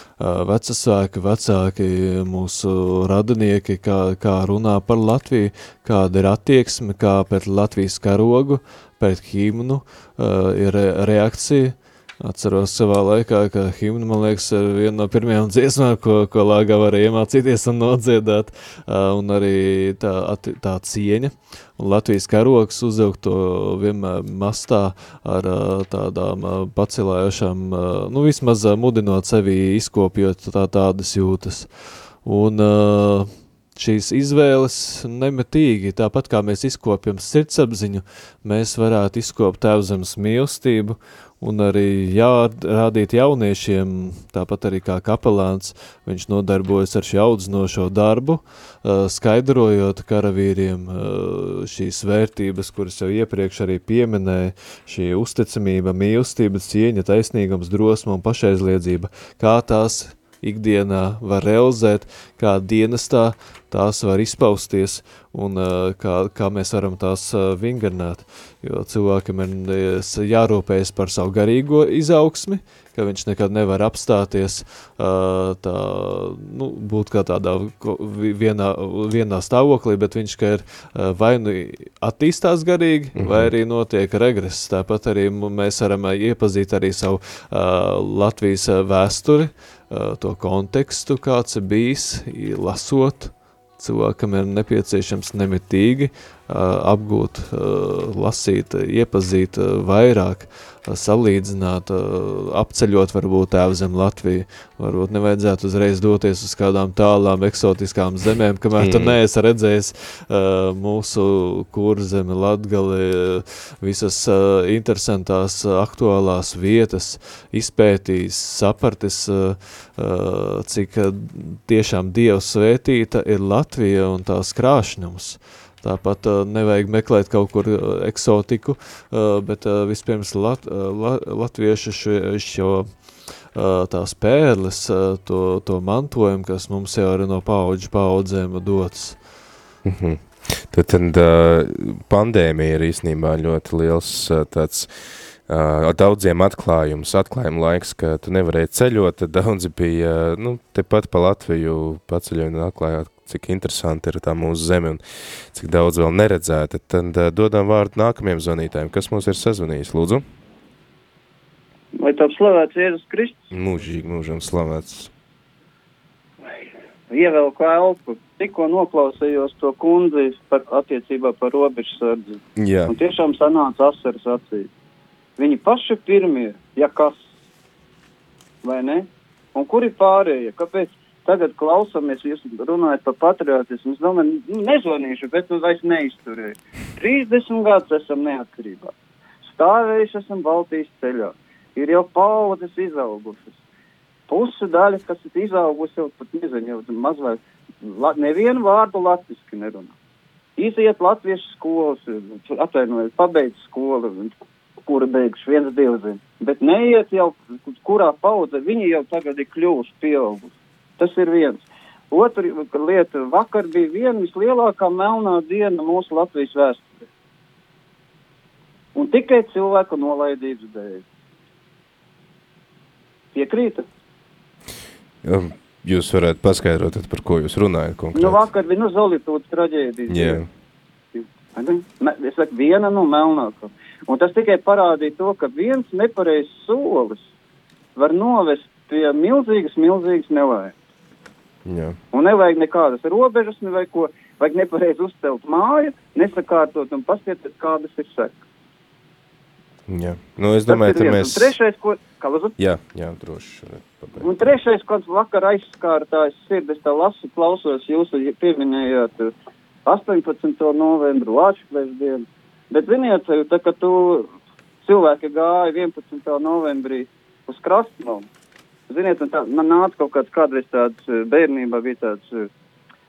vecasāki, vecāki, mūsu radinieki, kā, kā runā par Latviju, kāda ir attieksme, kā pret Latvijas karogu, pret himnu ir re- reakcija. Atceros savā laikā, ka himna, man liekas, ir viena no pirmajām dziesmām, ko, ko lāgā varēja iemācīties un nodziedāt, uh, un arī tā, atti- tā cieņa. Un Latvijas karogs uzvilkt to vienmēr mastā ar tādām pacilējušām, uh, nu vismaz mudinot sevi izkopjot tā, tādas jūtas. Un uh, šīs izvēles nemetīgi, tāpat kā mēs izkopjam sirdsapziņu, mēs varētu izkopt tēvzemes mīlestību un arī jārādīt jauniešiem, tāpat arī kā kapelāns, viņš nodarbojas ar šī audzinošo darbu, skaidrojot karavīriem šīs vērtības, kuras jau iepriekš arī pieminēja, šī uzticamība, mīlestība, cieņa, taisnīgums, drosma un pašaizliedzība, kā tās ikdienā var realizēt, kā dienestā tās var izpausties un uh, kā, kā mēs varam tās uh, vingrināt. Jo cilvēkam ir jārūpējas par savu garīgo izaugsmi, ka viņš nekad nevar apstāties uh, tā, nu, būt kā tādā vienā, vienā stāvoklī, bet viņš, ka ir vai nu attīstās garīgi, mm -hmm. vai arī notiek regress. Tāpat arī mēs varam iepazīt arī savu Latvijas vēsturi, to kontekstu, kāds ir bijis, lasot, cilvēkam ir nepieciešams nemitīgi apgūt, lasīt, iepazīt vairāk, salīdzināt, apceļot varbūt tēvu zem Latviju. Varbūt nevajadzētu uzreiz doties uz kādām tālām eksotiskām zemēm, kamēr mm. tur neesi redzējis mūsu kurzemi, Latgali, visas interesantās aktuālās vietas, izpētījis, sapratis, cik tiešām Dievs svētīta ir Latvija un tās krāšņums. Tāpat uh, nevajag meklēt kaut kur uh, eksotiku, uh, bet uh, vispirms lat, uh, la, latvieši šo, šo uh, tās pērles, uh, to, to mantojumu, kas mums jau arī no paudžu paudzēm dots. Mm -hmm. Tad, tad uh, pandēmija ir īstenībā ļoti liels uh, tāds uh, daudziem atklājums, atklājuma laiks, ka tu nevarēji ceļot, tad daudzi bija, nu, tepat pa Latviju paceļoja un atklājāt, cik interesanti ir tā mūsu zeme un cik daudz vēl neredzēta, tad uh, dodam vārdu nākamajiem zvanītājiem. Kas mums ir sazvanījis, lūdzu? Vai tāds slavēts Jēzus Kristus? Mūžīgi, mūžam slavēts. Ievelku elpu. Tikko noklausījos to kundzi par attiecībā par robežsardzi. Jā. Un tiešām sanāca asaras acīs. Viņi paši pirmie, ja kas, vai ne? Un kuri pārējie? Kāpēc tagad klausamies, jūs runājat par patriotismu, es domāju, nu, nezvanīšu, bet nu vairs neizturēju. 30 gadus esam neatkarībā. Stāvējuši esam Baltijas ceļā. Ir jau paudzes izaugušas. Puse daļa, kas ir izaugusi, jau pat nezinu, jau mazliet, la, nevienu vārdu latviski nerunā. Iziet latviešu skolas, atvainojiet, pabeidz skolu, kura beigšu viens dievs zina. Bet neiet jau, kurā paudze, viņi jau tagad ir kļuvuši pieauguši. Tas ir viens. Otra lieta, vakar bija viena vislielākā melnā diena mūsu Latvijas vēsturē. Un tikai cilvēku nolaidības dēļ. Piekrīta? Um, jūs varētu paskaidrot, par ko jūs runājat konkrēti? Nu, vakar bija nu, Zolitūdas traģēdija. Jā. Es saku, viena no melnākām. Un tas tikai parādīja to, ka viens nepareizs solis var novest pie milzīgas, milzīgas nelaimes. Jā. Un nevajag nekādas robežas, nevajag ko, vajag nepareizi uzcelt māju, nesakārtot un paskatīt, kādas ir sekas. Jā, nu es domāju, ka mēs... Un trešais, ko... Kā lūdzu? Jā, jā, droši. Pabeigt. Un trešais, ko vakar aizskārtājs sirds, tā lasu, klausos, jūs pieminējāt 18. novembru Vāčklēs dienu. Bet ziniet, tā, ka tu cilvēki gāja 11. novembrī uz Krasnovu, Ziniet, tā, man nāca kaut kāds kādreiz tāds bērnībā bija tāds uh,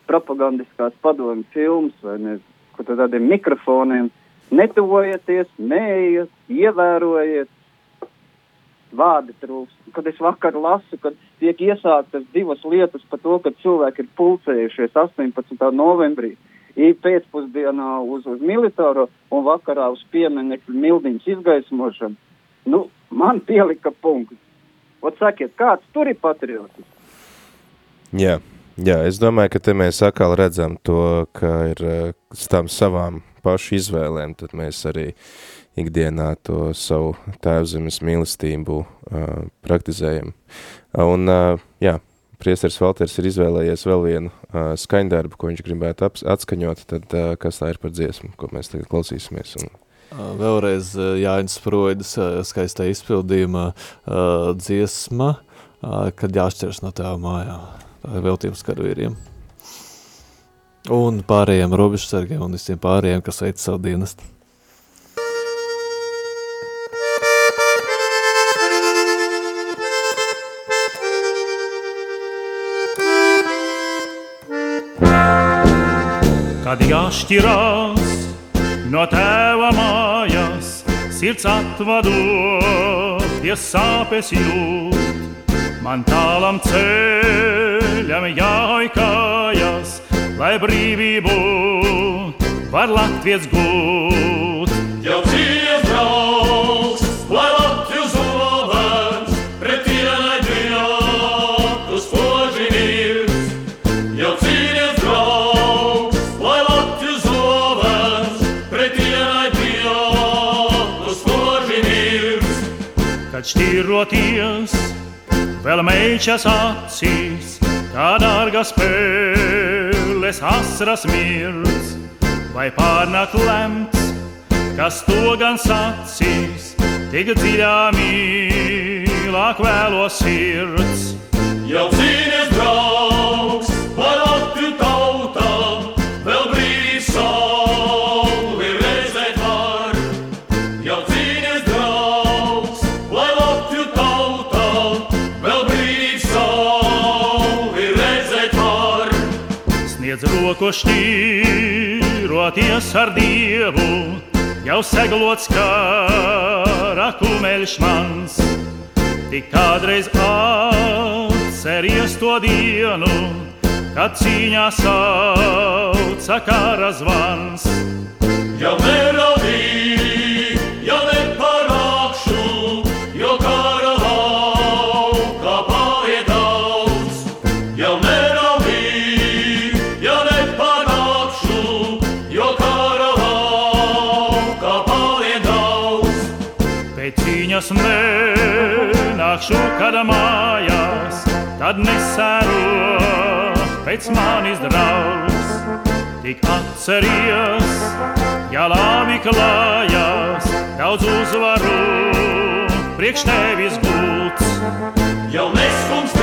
propagandiskās padomju filmas, vai ne, kur tādiem mikrofoniem netuvojieties, neiet, ievērojiet, vārdi trūks. Kad es vakar lasu, kad tiek iesāktas divas lietas par to, ka cilvēki ir pulcējušies 18. novembrī, pēcpusdienā uz, uz militāro un vakarā uz pieminekļu mildiņas izgaismošanu, nu, man pielika punktu. Ot sakiet, kāds tur ir patriotisms? Jā, jā, es domāju, ka te mēs atkal redzam to, ka ir tam savām pašu izvēlēm, tad mēs arī ikdienā to savu tēvzemes mīlestību uh, praktizējam. Un, uh, jā, priesteris Valters ir izvēlējies vēl vienu uh, skaņdarbu, ko viņš gribētu atskaņot, tad uh, kas tā ir par dziesmu, ko mēs tagad klausīsimies un Vēlreiz Jāņas Froidas skaistā izpildījumā dziesma, kad jāšķiras no tēva mājām. Tā ir veltījums karavīriem. Un pārējiem robežsargiem un visiem pārējiem, kas veic savu dienestu. Kad jāšķirās no tēva sirds atvadoties sāpes jūt. Man tālam ceļam jāikājas, lai brīvību var Latvijas gūt. Jau cīnies draugs, Kad šķiroties, vēl meičas acīs, kā dārgas pēles asras mirs, vai pārnāk lemts, kas to gan sacīs, tik dziļā mīlāk vēlo sirds. Jau cīnies draugs, Roku šķīroties ar Dievu, jau seglots kā kumeļš mans. Tik kādreiz atceries to dienu, kad cīņā sauca kara zvans. Jau neradīju, tad nesēru pēc manis draugs. Tik atceries, ja labi klājās, daudz uzvaru priekš tevis gūts. Jau neskumstī,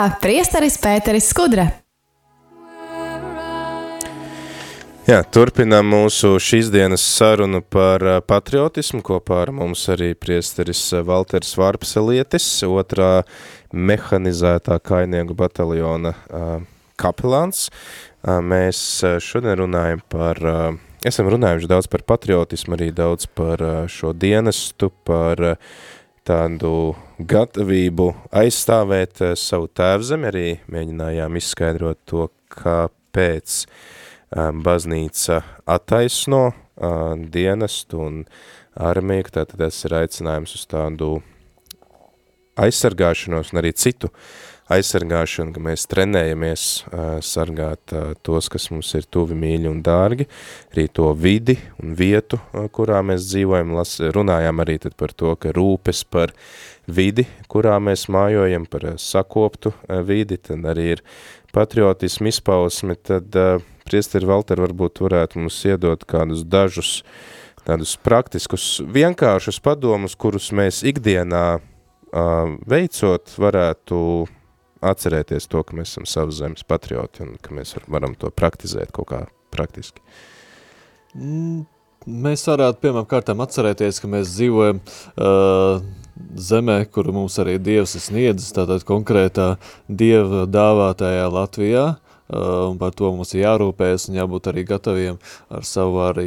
Ēterā priesteris Pēteris Skudra. Jā, turpinām mūsu šīs dienas sarunu par ā, patriotismu. Kopā ar mums arī priesteris ā, Valters Vārpselietis, otrā mehanizētā kainieku bataljona ā, kapelāns. Mēs šodien runājam par, esam runājuši daudz par patriotismu, arī daudz par šo dienestu, par ā, tādu gatavību aizstāvēt ā, savu tēvzemi, arī mēģinājām izskaidrot to, kāpēc um, baznīca attaisno uh, dienestu un armiju, tātad tas ir aicinājums uz tādu aizsargāšanos un arī citu aizsargāšanu, ka mēs trenējamies sargāt tos, kas mums ir tuvi, mīļi un dārgi, arī to vidi un vietu, kurā mēs dzīvojam, las, runājām arī tad par to, ka rūpes par vidi, kurā mēs mājojam, par sakoptu vidi, tad arī ir patriotismu izpausme, tad priesteri Valter varbūt varētu mums iedot kādus dažus tādus praktiskus, vienkāršus padomus, kurus mēs ikdienā veicot varētu atcerēties to, ka mēs esam savas zemes patrioti un ka mēs var, varam to praktizēt kaut kā praktiski. Mm, Mēs varētu pirmām kārtām atcerēties, ka mēs dzīvojam uh, zemē, kuru mums arī Dievs sniedzis, tātad konkrētā Dieva dāvātajā Latvijā, un par to mums ir jārūpējas un jābūt arī gataviem ar savu arī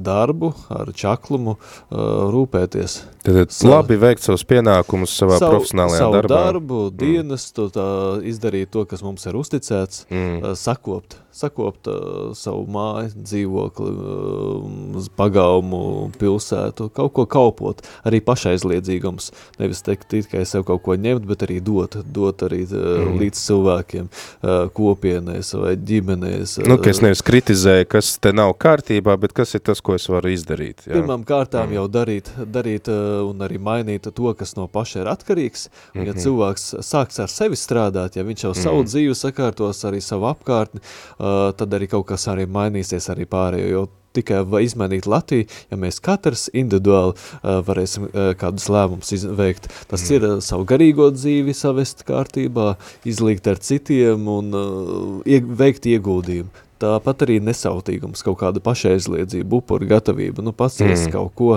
darbu, ar čaklumu rūpēties. Tad Sa labi veikt savus pienākumus savā savu, profesionālajā savu darbā. Darbu, dienestu, tā, izdarīt to, kas mums ir uzticēts, mm. sakopt sakopt uh, savu māju, dzīvokli, uh, pagaumu, pilsētu, kaut ko kalpot, arī pašaizliedzīgums, nevis teikt tikai sev kaut ko ņemt, bet arī dot, dot arī uh, mm. līdz cilvēkiem, uh, kopienēs vai ģimenēs. Uh, nu, ka es nevis kritizēju, kas te nav kārtībā, bet kas ir tas, ko es varu izdarīt. Jā. Pirmām kārtām mm. jau darīt, darīt uh, un arī mainīt to, kas no paša ir atkarīgs, un ja mm -hmm. cilvēks sāks ar sevi strādāt, ja viņš jau mm. savu dzīvi sakārtos, arī savu apkārtni, uh, uh, tad arī kaut kas arī mainīsies arī pārējo, jo tikai izmainīt Latviju, ja mēs katrs individuāli uh, varēsim uh, kādus lēmumus izveikt. Tas mm. ir uh, savu garīgo dzīvi savest kārtībā, izlīgt ar citiem un uh, ieg veikt ieguldījumu. Tāpat arī nesautīgums, kaut kāda pašaizliedzība, upuri gatavība, nu paciest mm. kaut ko,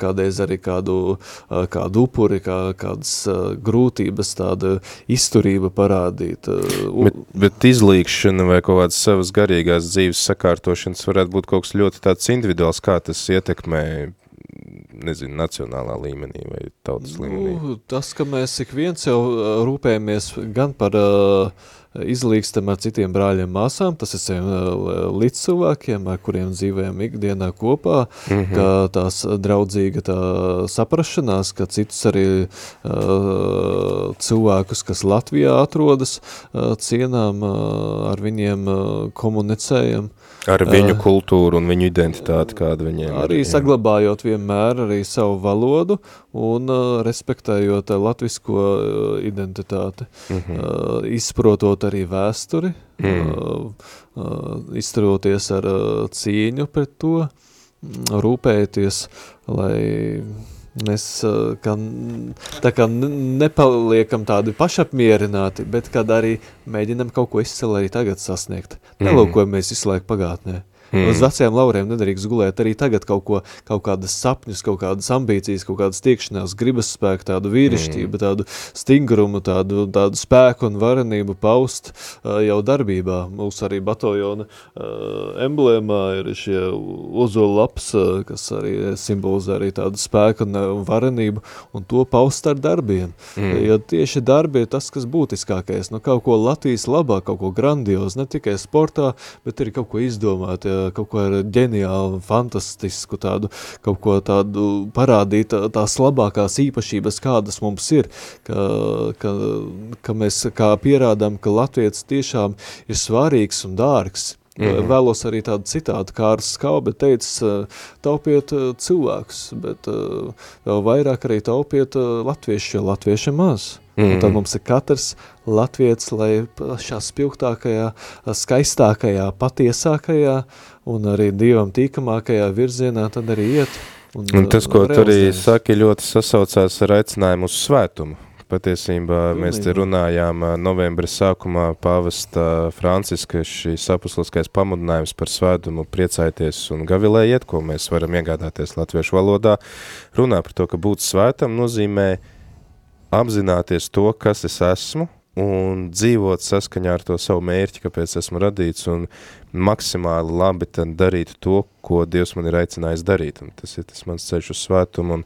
kādreiz arī kādu, kādu upuri, kā, kādas grūtības, tāda izturība parādīt. Bet, bet izlīkšana vai kaut kādas savas garīgās dzīves sakārtošanas varētu būt kaut kas ļoti tāds individuāls, kā tas ietekmē nezinu, nacionālā līmenī vai tautas nu, līmenī? Tas, ka mēs ik viens jau rūpējamies gan par uh, izlīkstam ar citiem brāļiem māsām, tas ir saviem līdz cilvēkiem, ar kuriem dzīvējam ikdienā kopā, mm -hmm. ka tās draudzīga tā saprašanās, ka citus arī uh, cilvēkus, kas Latvijā atrodas, uh, cienām, uh, ar viņiem komunicējam. Ar viņu uh, kultūru un viņu identitāti, kāda viņiem arī ir. Arī saglabājot vienmēr arī savu valodu un uh, respektējot uh, latvisko uh, identitāti, mm -hmm. uh, izprotot arī vēsturi, mm. uh, uh, izturoties ar uh, cīņu pret to, rūpēties, lai mēs kā, tā kā nepaliekam tādi pašapmierināti, bet kad arī mēģinam kaut ko izcelt arī tagad sasniegt. Mm. Nelūkojamies visu laiku pagātnē. Mm. Uz veciem lauriem nedrīkst gulēt arī tagad kaut ko, kaut kādas sapņus, kaut kādas ambīcijas, kaut kādas tiekšanās, gribas spēku, tādu vīrišķību, mm. tādu stingrumu, tādu, tādu spēku un varenību paust uh, jau darbībā. Mūsu arī bataljona uh, emblēmā ir šie ozola laps, uh, kas arī simbolizē arī tādu spēku un, un varenību, un to paust ar darbiem. Mm. Jo tieši darbi ir tas, kas būtiskākais. Nu, kaut ko Latvijas labā, kaut ko grandiozu, ne tikai sportā, bet arī kaut ko izdomāt, ja kaut ko ar ģeniālu, fantastisku tādu, kaut ko tādu parādīt, tās labākās īpašības, kādas mums ir, ka, ka, ka mēs kā pierādām, ka latviets tiešām ir svarīgs un dārgs. Mm -hmm. Vēlos arī tādu citātu, Kārs Skaube teica, taupiet cilvēkus, bet vēl vairāk arī taupiet latviešu, jo latvieši maz. Mm. Un tad mums ir katrs latviets, lai šā spilgtākajā, skaistākajā, patiesākajā un arī Dievam tīkamākajā virzienā tad arī iet. Un, un tas, ko tu arī saki, ļoti sasaucās ar aicinājumu uz svētumu. Patiesībā Pilnīgi. mēs te runājām novembra sākumā pāvesta Franciska šīs apustuliskais pamudinājums par svētumu priecājieties un gavilējiet, ko mēs varam iegādāties latviešu valodā. Runā par to, ka būt svētam nozīmē apzināties to, kas es esmu, un dzīvot saskaņā ar to savu mērķi, kāpēc esmu radīts, un maksimāli labi darīt to, ko Dievs man ir aicinājis darīt. Un tas ir tas mans ceļš uz svētumu, un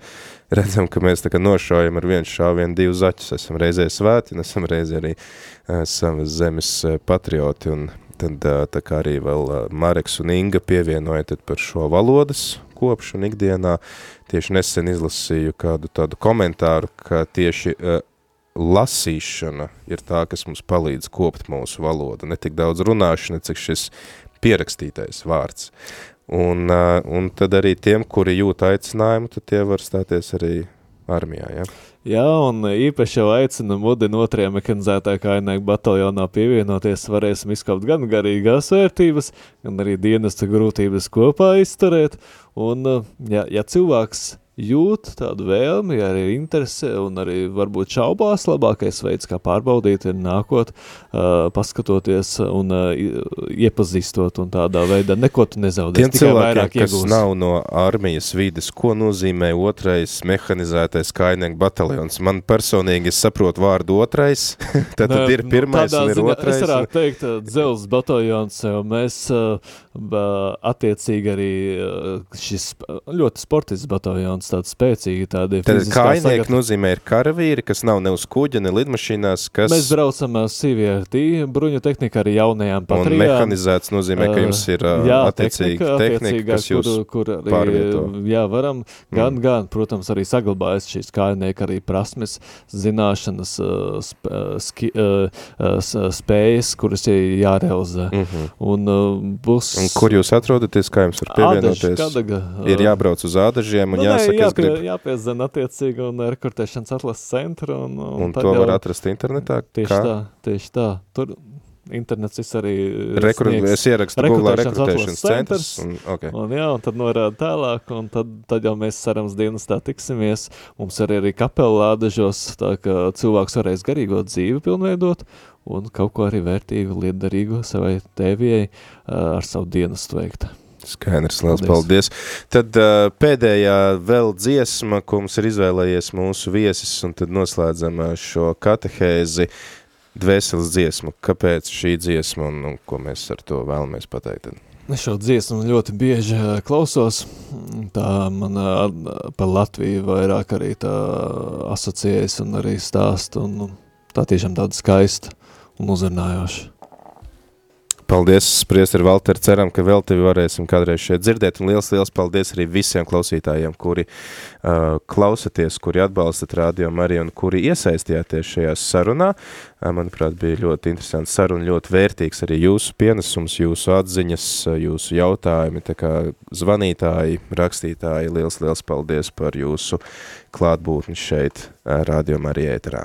redzam, ka mēs tā kā nošaujam ar vienu šāvienu divu zaķus. Esam reizē svēti, un esam reizē arī uh, savas zemes uh, patrioti, un tad uh, tā kā arī vēl Mareks un Inga pievienoja par šo valodas kopšanu ikdienā. Tieši nesen izlasīju kādu tādu komentāru, ka tieši uh, lasīšana ir tā, kas mums palīdz kopt mūsu valodu. Ne tik daudz runāšana, cik šis pierakstītais vārds. Un, un tad arī tiem, kuri jūt aicinājumu, tad tie var stāties arī armijā, ja? Jā, un īpaši jau aicina mudina otrajā mekanizētā kainieku bataljonā pievienoties, varēsim izkaupt gan garīgās vērtības, gan arī dienesta grūtības kopā izturēt, un ja, ja cilvēks jūt tādu vēlmi, ja arī ir interese un arī varbūt šaubās, labākais veids, kā pārbaudīt, ir nākot, uh, paskatoties un uh, iepazīstot un tādā veidā neko tu nezaudēs, Tiem cilvēkiem, kas iegūs. nav no armijas vides, ko nozīmē otrais mehanizētais kainieku bataljons? Man personīgi es saprotu vārdu otrais, tad, tad ir nu, pirmais nu, un ir ziņā, otrais. Es varētu teikt, dzels bataljons, jo mēs uh, attiecīgi arī šis ļoti sportisks bataljons, tāds spēcīgi tādi Tad kājnieki sagat... nozīmē ir karavīri, kas nav ne uz kuģa, ne lidmašīnās, kas... Mēs braucam CVRT, bruņu tehnika arī jaunajām patrijām. Un mehanizēts nozīmē, ka jums ir jā, attiecīgi tehnika, tehnika kas jūs kur, kur arī, pārvieto. Jā, varam, gan, mm. gan, protams, arī saglabājas šīs kājnieki arī prasmes, zināšanas, sp, ski, spējas, kuras jārealizē. Mm -hmm. Un būs Un kur jūs atrodaties, kā jums var pievienoties? Ādaži, Kadaga. Ir jābrauc uz ādažiem un nu, jāsaka, jāpie, jāpiezina attiecīgi un rekrutēšanas atlases centra. Un, un, un to var atrast internetā? Tieši kā? tā, tieši tā. Tur internets viss arī Rekru, sniegs, es ierakstu Google rekrutēšanas centrs. Un, okay. un, jā, un tad norāda tālāk, un tad, tad jau mēs sarams dienestā tiksimies. Mums arī arī kapelā dažos, tā ka cilvēks varēs garīgo dzīvi pilnveidot, un kaut ko arī vērtīgu, lietderīgu savai tēvijai ar savu dienestu veikt. Skaidrs, liels paldies. paldies. Tad uh, pēdējā vēl dziesma, ko mums ir izvēlējies mūsu viesis, un tad noslēdzam šo katehēzi dvēseles dziesmu. Kāpēc šī dziesma un, un ko mēs ar to vēlamies pateikt? Es šo dziesmu ļoti bieži klausos, tā man par Latviju vairāk arī tā asociējas un arī stāst, un tā tiešām tāda skaista un uzrunājoši. Paldies, Priester Valter, ceram, ka vēl tevi varēsim kādreiz šeit dzirdēt, un liels, liels paldies arī visiem klausītājiem, kuri uh, klausaties, kuri atbalstat Radio Mariju un kuri iesaistījāties šajā sarunā. Uh, manuprāt, bija ļoti interesants saruna, ļoti vērtīgs arī jūsu pienesums, jūsu atziņas, jūsu jautājumi, tā kā zvanītāji, rakstītāji, liels, liels paldies par jūsu klātbūtni šeit uh, Radio Marija ēterā.